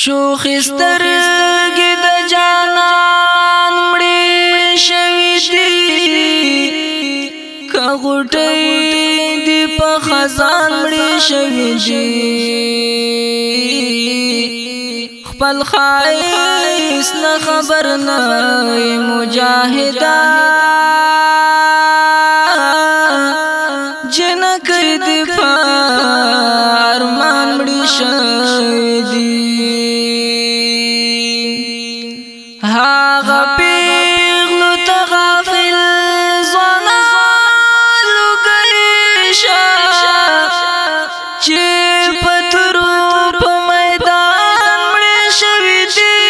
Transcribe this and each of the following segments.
شوخ سترګې د جانان مړې شوي دي که غوټۍ دې په خزان مړې شوي دي خپل خایس نه خبر نه مجاهدان هاغه پیغلو ته غافل زوانان لګی شا چې پترو په میدان مړ شوی دی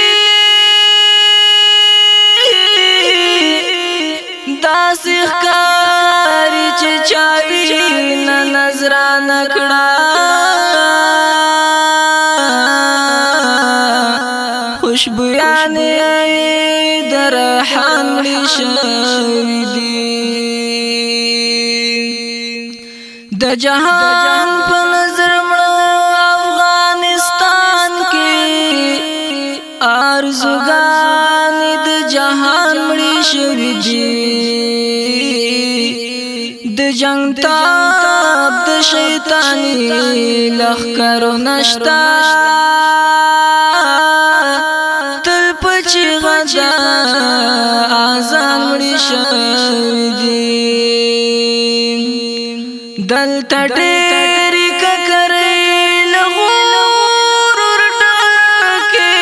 داس ښکاری چې چاوی نه نظر نه کړه خوشبویان درحان لشوی دی د جهان په نظر مړ افغانستان کې ارزوګان د جهان مړ شوی دی د جنگ تاب د شیطانی لخر نشتا چې غدا اذان وړي شوی دی دل تټر ککرې لغور ورټکه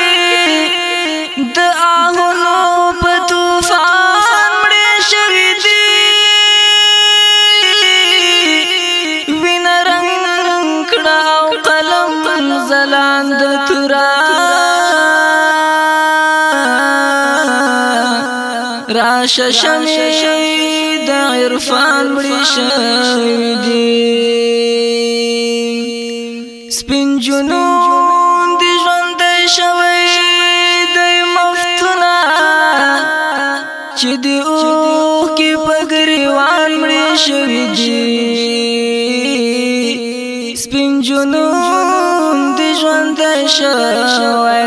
د اهلو په طوفان وړي شوی دی وین رنگ رنگ کړه او قلم زلاند ترا راش شمې د عرفان مړي شوی دی سپین جنون دی ژوند شوی دی مفتونه چې دی او کې پګریوان مړي شوی دی سپین جنون دی ژوند شوی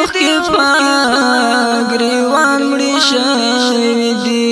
مخ کې پاګریوان مړی شوی دی